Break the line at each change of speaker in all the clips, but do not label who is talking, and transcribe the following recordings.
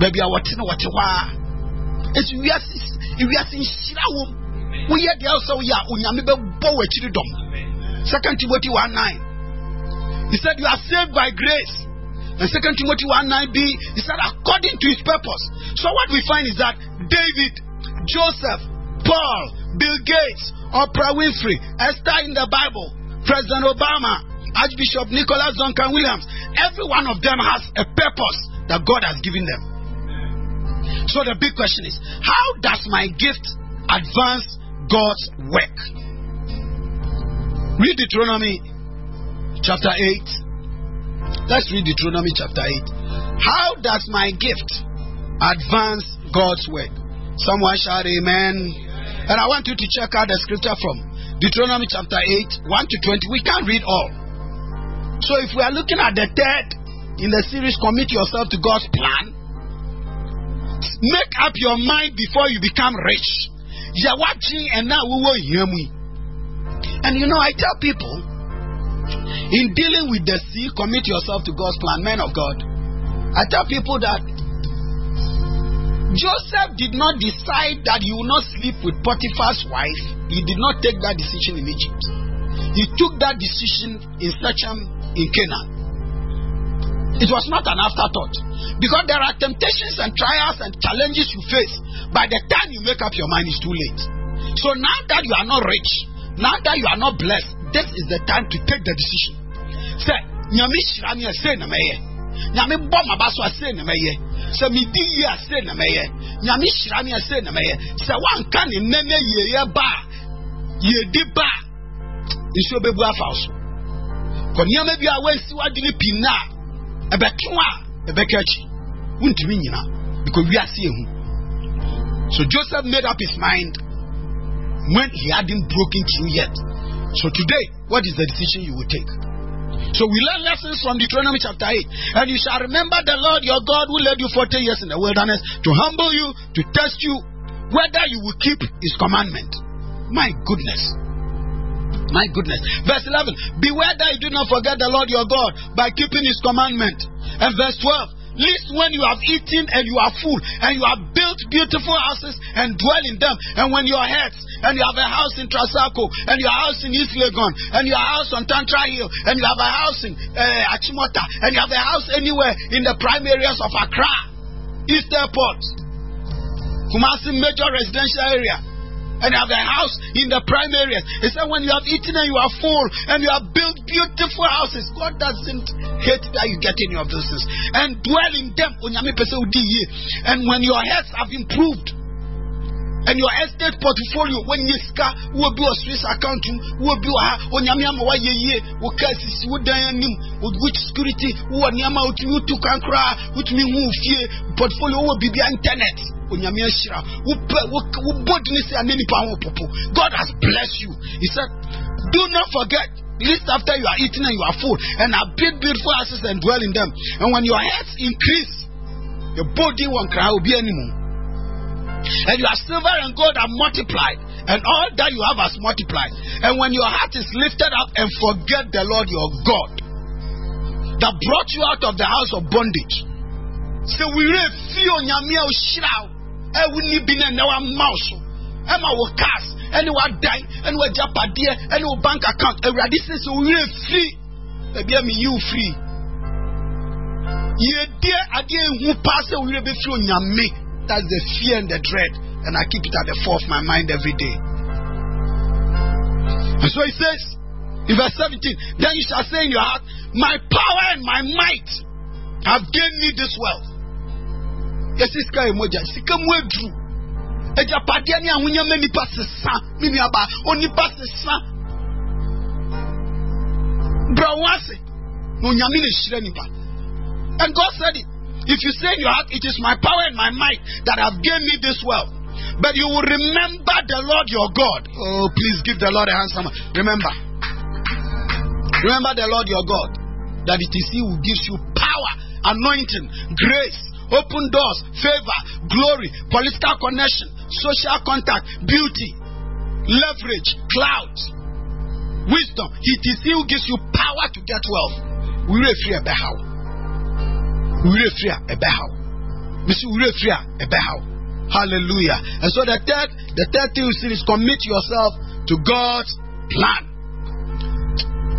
baabi a wɔte no wɔte hɔ a ɛsi wiase wiase nhyira wɔ mu woyɛ deɛ sɛ woyɛ a onyame bɛbɔ wɔ akyiri dɔm second timothy 1 9 he said you are saved by grace. And second timothy 1 9b he said according to his purpose. So what we find is that david joseph paul bill gates oprah winfrey esther in the bible president obama archbishop nicholas duncan williams every one of them has a purpose that god has given them so the big question is how does my gift advance God's work? Read Deuteronomy chapter 8. Let's read Deuteronomy chapter 8. How does my gift advance God's work? Someone shout amen. And I want you to check out the scripture from Deuteronomy chapter 8, 1 to 20. We can't read all. So if we are looking at the third in the series, Commit Yourself to God's Plan, make up your mind before you become rich. You're watching and now we will hear me. And you know, I tell people, in dealing with the sea, commit yourself to God's plan, men of God. I tell people that Joseph did not decide that he would not sleep with Potiphar's wife. He did not take that decision in Egypt. He took that decision in Shechem in Canaan. It was not an afterthought. Because there are temptations and trials and challenges you face. By the time you make up your mind, it's too late. So now that you are not rich, now that you are not blessed, this is the time to take the decision. Say, nyame hyira me ase na mɛyɛ nyame bɔ m'aba so ase na mɛyɛ sɛ medi yie ase na mɛyɛ nyame hyira me ase na mɛyɛ sɛ woanka ne nnɛnɛ yieyɛ ba a yiedi ba a nsuo bɛbu afa wo so kɔ nneɛma bi a woansi w'adwene pii na a ɛbɛto a ɛbɛka akyi wontumi nyina because wiase so joseph made up his mind when he hadn't broken through yet so today what is the decision you will take so we learn lessons from Deuteronomy chapter 8. And you shall remember the Lord your God who led you 40 years in the wilderness to humble you, to test you, whether you will keep his commandment. My goodness. My goodness. Verse 11 Beware that you do not forget the Lord your God by keeping his commandment. And verse 12 Lest when you have eaten and you are full, and you have built beautiful houses and dwell in them, and when your heads, and you have a house in Trasaco, and your house in East Legon, and your house on Tantra Hill, and you have a house in uh, Achimota, and you have a house anywhere in the prime areas of Accra, East Airport, Kumasi major residential area, and have a house in the prime areas. He said, when you have eaten and you are full, and you have built beautiful houses, God doesn't hate that you get any of those. And dwell in them. And when your heads have improved, and your estate portfolio when you ska wo bi o swiss account wo bi wa onyame ama wa ye ye wo ka sisi wo dan anim wo which security wo niama utumi utu kankra utumi hu fie portfolio wo bibia internet popo god has blessed you. He said do not forget least after you are eating and you are full and have built beautiful houses and dwell in them. And when your heads increase your body won't cry will be anymore. And your silver and gold are multiplied, and all that you have has multiplied. And when your heart is lifted up and forget the Lord your God that brought you out of the house of bondage. So we feel nyamia ushirao. E wuni bine na wa mouse. Emma will cast. Any wa die. Any wa japadie. Any wa bank account. Says so we free. Ebi me you free. Ye dear adie hu pass we be free nyame. That's the fear and the dread. And I keep it at the fore of my mind every day. And so he says in verse 17, Then you shall say in your heart, My power and my might have gained me this wealth. Yes, this guy moja. Sika mwedru. Ejapadia ni ahunya me nipa sesa. Mimi aba onipa sesa. Brawase. No nyamine shire nipa. And God said it. If you say in your heart, It is my power and my might that have given me this wealth, but you will remember the Lord your God. Oh, please give the Lord a hand. Someone. Remember. Remember the Lord your God, that it is He who gives you power, anointing, grace, open doors, favor, glory, political connection, social contact, beauty, leverage, clouds, wisdom. It is He who gives you power to get wealth. We free a firi ẹ̀bẹ̀ ha o Bisi wure free a ebe how. Hallelujah. And so the third, the third thing you see is commit yourself to God's plan.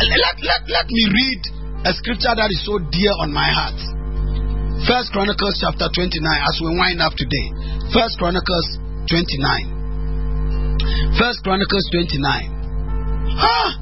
Let, let, let me read a scripture that is so dear on my heart. First Chronicles chapter 29, as we wind up today. First Chronicles 29. First Chronicles 29. Ah!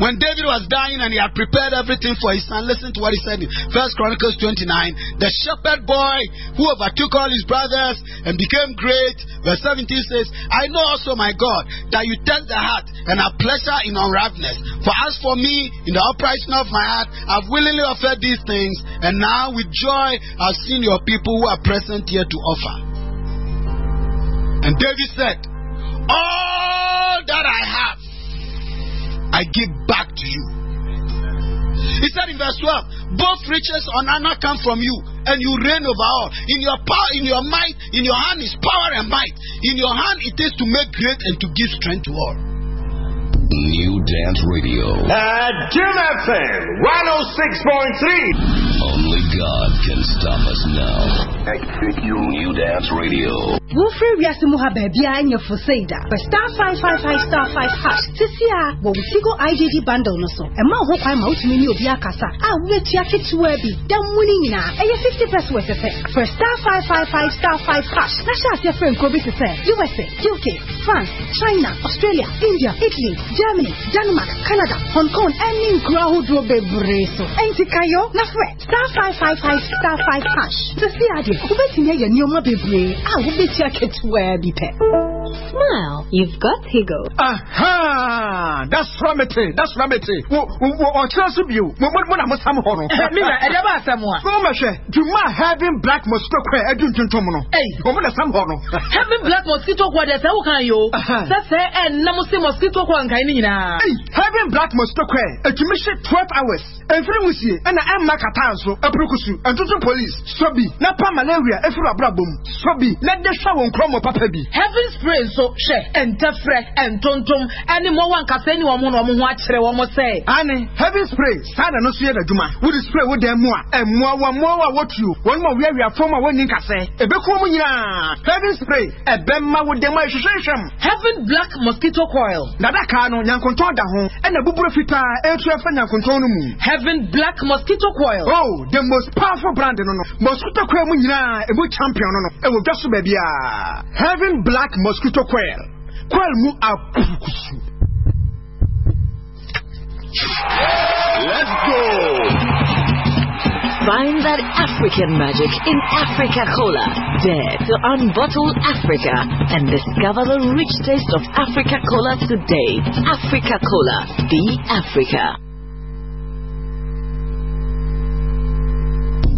When David was dying and he had prepared everything for his son, listen to what he said in First Chronicles 29. The shepherd boy who overtook all his brothers and became great, verse 17 says, I know also, my God, that you test the heart and have pleasure in unraveliness. For as for me, in the uprising of my heart, I've willingly offered these things, and now with joy I've seen your people who are present here to offer. And David said, All that I have I give back to you. He said in verse 12, both riches and honor come from you, and you reign over all. In your power, in your might, in your hand is power and might. In your hand it is to make great and to give strength to all.
New Dance Radio.
At Jim FM 106.3.
Only God can stop us now. New Dance Radio.
wofiri wiase mu ha baabi a nyɛ foseida pɛ star 555 star 5 hash sisi a wɔ wo tigo igg bundle no so ɛma wo ho kwan ma wotumi ne obi akasa a wobɛtua ketewa bi da mu no nyinaa ɛyɛ 50 pɛ so wɔ sɛ pɛ star 555 star 5 hash na hyɛ aseɛ frɛ nkuro bi te sɛ usa uk france china australia india italy Germany, Denmark, Canada, Hong Kong, any ground will be brace. And Tikayo, Nafwe, star five five five star five hash. The Fiadi, who bet in your new mobile ah, brain, I will be checked where be pet.
Smile, you've got Higo.
Aha! That's Ramity. That's Ramity. Or Chelsea View. When I'm some horror. Mira, I never said one. No, Masha. Do my having black mosquito? I
do
to Tomono. Hey, woman, some horror.
Having black mosquito, what is that?
Can
you? That's it. And Namusi mosquito, one can you?
Hey, having black mosquito, a commission 12 hours. And for you see, and I am Macatanso, a Procusu, and to the police. Sobi, Napa malaria, if you are Brabum. Sobi, let the shower on Chromo Papabi.
Heaven spray, so share and Tefre and Tontum, and more one cassette ne wɔn na wɔn ho akyerɛ wɔn sɛ.
Ani heavy spray saa na no so yɛ n'adwuma. Wodi spray wo dan mu a ɛmmoa wɔn mmoa wo a wotuo wɔn mu a wiawia fam a wɔnni nkasɛ. Ebekum mu nyinaa heavy spray ɛbɛma wo dan mu a ehwehwehwɛm.
Heaven black mosquito coil.
Dadakaa no nyankontɔn da ho ɛna buburo fitaa etu ɛfɛ nyankontɔn no mu.
Heaven black mosquito coil.
Oh, the most powerful brand no no. Mosquito coil mu nyinaa emu champion no no ɛwɔ dwa so baabi a. Heaven black mosquito coil. Coil mu apurukusu.
Let's go.
Find that African magic in Africa Cola. Dare to unbottle Africa and discover the rich taste of Africa Cola today. Africa Cola, be Africa.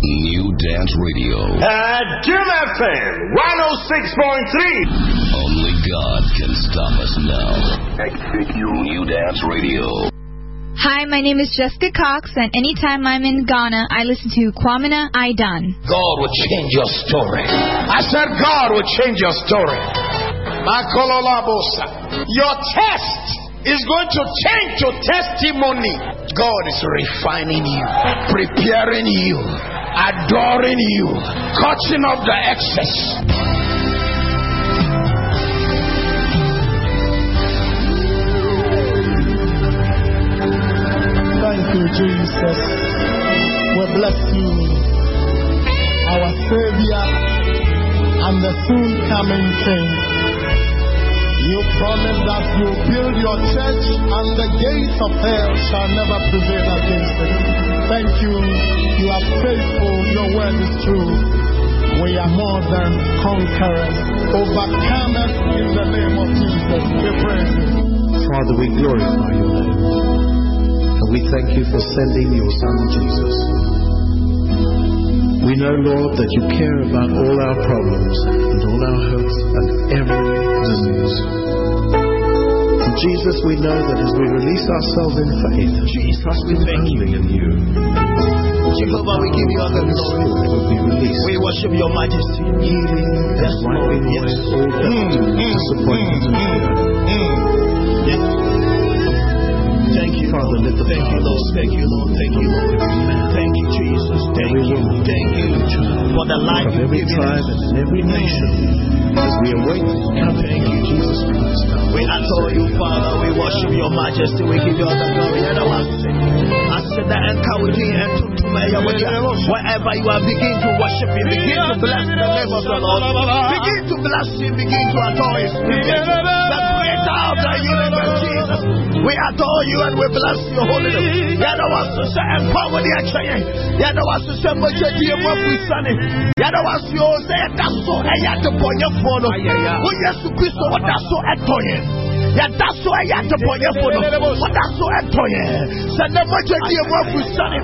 New Dance Radio.
At Jim FM 106.3.
Only God can stop us now. New Dance Radio.
Hi, my name is Jessica Cox, and anytime I'm in Ghana, I listen to Kwamina Aidan.
God will change your story. I said, God will change your story. Your test is going to change to testimony. God is refining you, preparing you, adoring you, cutting off the excess.
Jesus. We bless you, our Savior and the soon coming King. You promise that you'll build your church and the gates of hell shall never prevail against it. Thank you. You are faithful. Your word is true. We are more than conquerors, overcomers in the name of Jesus. We praise.
Father, we glorify your name. And we thank you for sending your Son Jesus. We know, Lord, that you care about all our problems and all our hurts and every disease. And Jesus, we know that as we release ourselves in faith, Jesus, we thank you in you.
Jehovah, we give you all the glory.
Will be released.
We worship your majesty.
Healing
Yes,
and wiping
Lord.
away
Yes.
all doubt,
Mm, mm,
disappointment,
mm,
and fear.
Mm. Yes.
Thank you, Father. Let the thank you, Lord. Thank you, Lord. Thank you, Lord. Thank you, Jesus. Thank you. Thank you for the life of every tribe and every nation. As we await, thank you, Jesus Christ. We adore you, Father. We worship your majesty. We give you all the glory and our I said that and and to Wherever you are, begin to worship Him. Begin to bless the name of the Lord. Begin to bless Him. Begin to adore His name. The creator of the universe, Jesus. We adore you and we bless your holy name. Yada was to say empower the action. Yada was to say much of the work we sunny. Yada was to say that's so I had to point your phone. Oh, yes, Christ, what that's so annoying yɛda so ɛyɛ adebɔnyɛfo no woda so ɛtɔ yɛ sɛ nnɛ mogya die mu afusane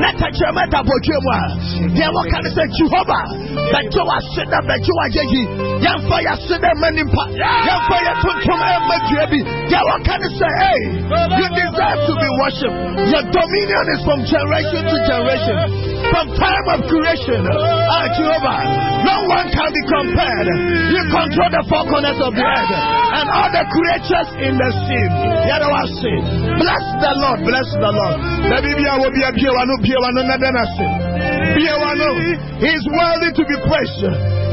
na tɛkyerɛma da bɔdwe mu a deɛ wɔka ne sɛ jehova bɛgye wase dɛ bɛgye wagye yɛmfa yɛase dɛ ma nimpa yɛmfa yɛ tontom ɛma dua bi deɛ wɔka ne sɛ hey worshipped your dominion is from generation to generation from time of creation ah jehovah no one can be compared you control the four corners of the earth and all the creation just in the sin. Yadawasi. Bless the Lord. Bless the Lord. He is worthy to be praised.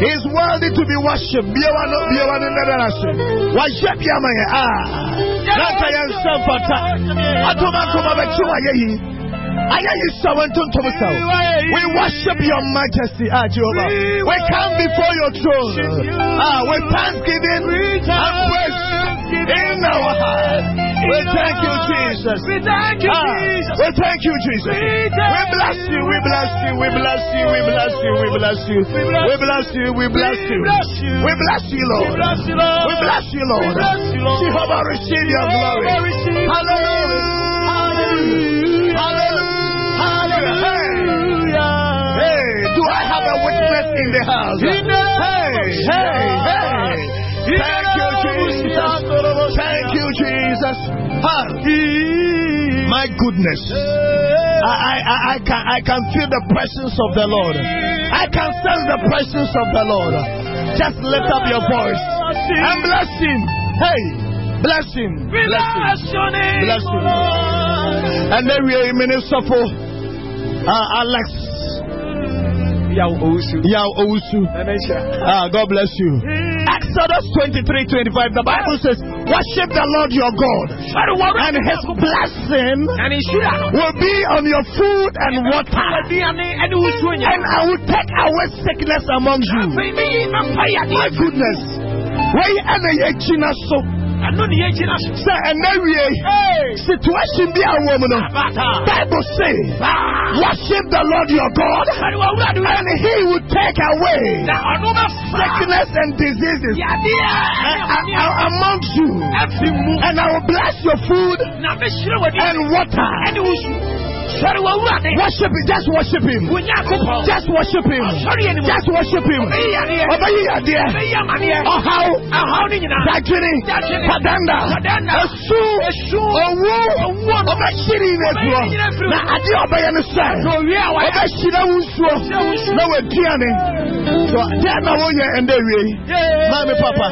He is worthy to be worshipped. Piawano, Piawano, Nadanasi. Worship Yamaya. Ah. Nata Yansan Fata. Atoma Kuma Bachua Yehi. We worship your majesty, ah, Jehovah. We come before your throne. Ah, with thanksgiving and praise in our heart. We thank you, Jesus. We thank you, ah, Jesus. We thank you, Jesus. We bless you, we bless you, we bless you, we bless you, we bless you. We bless you, we bless you. We bless you, Lord. We bless you, Lord. Jehovah, receive your glory. Hallelujah. Hallelujah. Hallelujah. Hey, do I have a witness in the house? Hey, hey, hey. Jesus. My goodness. I, I, I, can, I can feel the presence of the Lord. I can sense the presence of the Lord. Just lift up your voice and bless Him. Hey, bless Him. Bless Him. Bless Him. And then we are minister for uh, Alex. Yao Owusu. Yao Owusu. Ah, God bless you. Exodus 23 25. The Bible says, Worship the Lord your God, and his blessing will be on your food and water. And I will take away sickness among you. My goodness. Why are you so? sɛ ɛnɛ wie situation bi a wɔ mu no bible say worship the lord your god and he will take away sickness and diseases among you. And i will bless your food and water Worship him. Just worship him. Just worship him. Just worship him. Obey your dear. Oh how? Dajini. Padanda. Esu. Owu. Obe shiri nefuo. Na adi obey no say. Obe shira wusuo. Na we diane. So there na wo ye ende wie. Mami papa.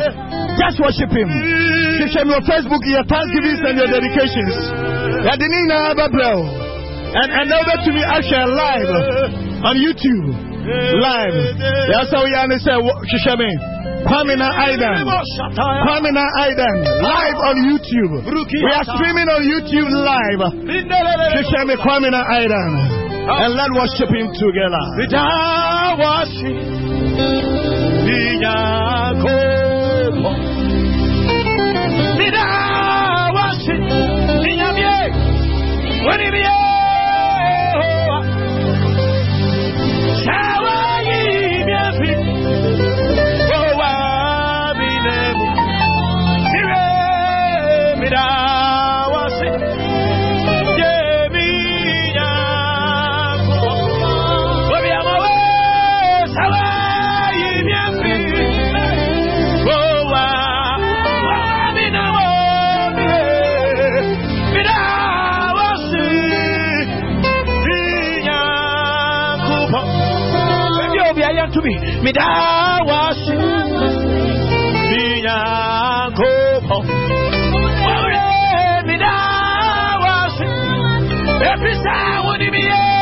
Just worship him. Share me on Facebook your thanksgivings and your dedications. Yadini na babrel. And, and over to me, Asher, live on YouTube. Live. That's how we understand Shishame. Kwamina Aidan. Kwamina Aidan. Live on YouTube. We are streaming on YouTube live. Shishame Kwamina Aidan. And let's worship him together. When he
mi mida wasu miyanko pọ. Wúre mida wasu, èpì sáà wọ́n ni mi yé.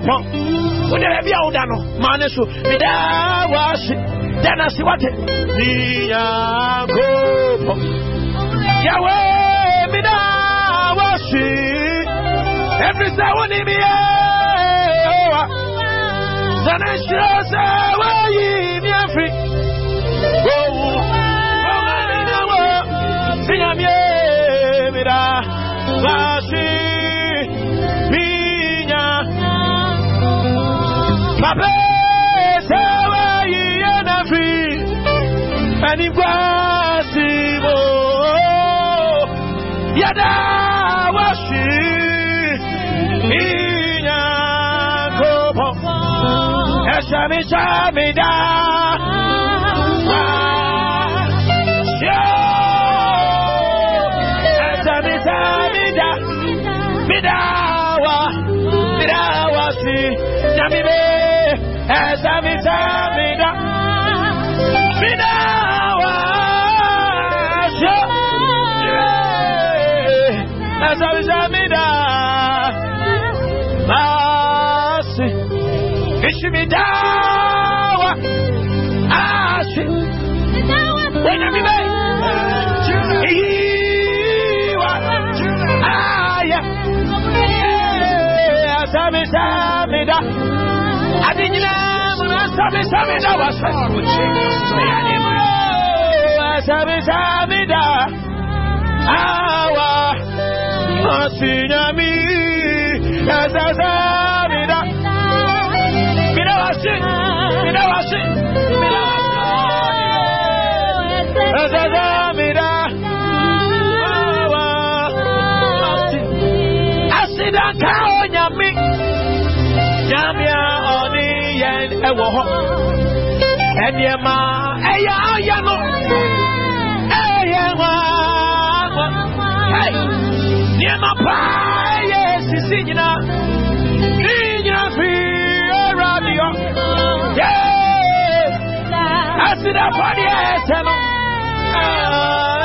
To me. Midawasi. Minyakopo. Midawasi.
ɔne so meda wase da na se wate ne nyankopɔn yawe meda wase ɛfiri sɛ wo ne meyɛ owa na ne nhyerɛ sɛ woayi me afiri owu ɔmaninawo sɛ nyamee meda wase minya ni gwasimo yada washi inyakobo eshami chami daa Sami sami da, adi nyina muna sami sami ɛnneɛma ɛyɛ ayɛ no ɛyɛ nwanwa nneɛma paa ɛyɛ sisi nyinaa ne nyina firi awurade hɔ asidafo deɛ ɛsɛ no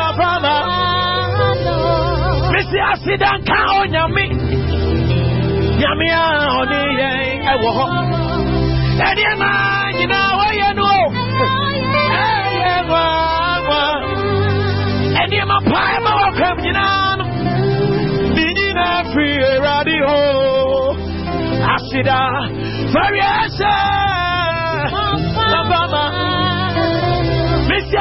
afama mesi asida nka onyame nyame a ɔne yɛn ɛwɔ hɔ near my pie, my welcome, you know. Meaning every radio. Asida, various. Mama, Missy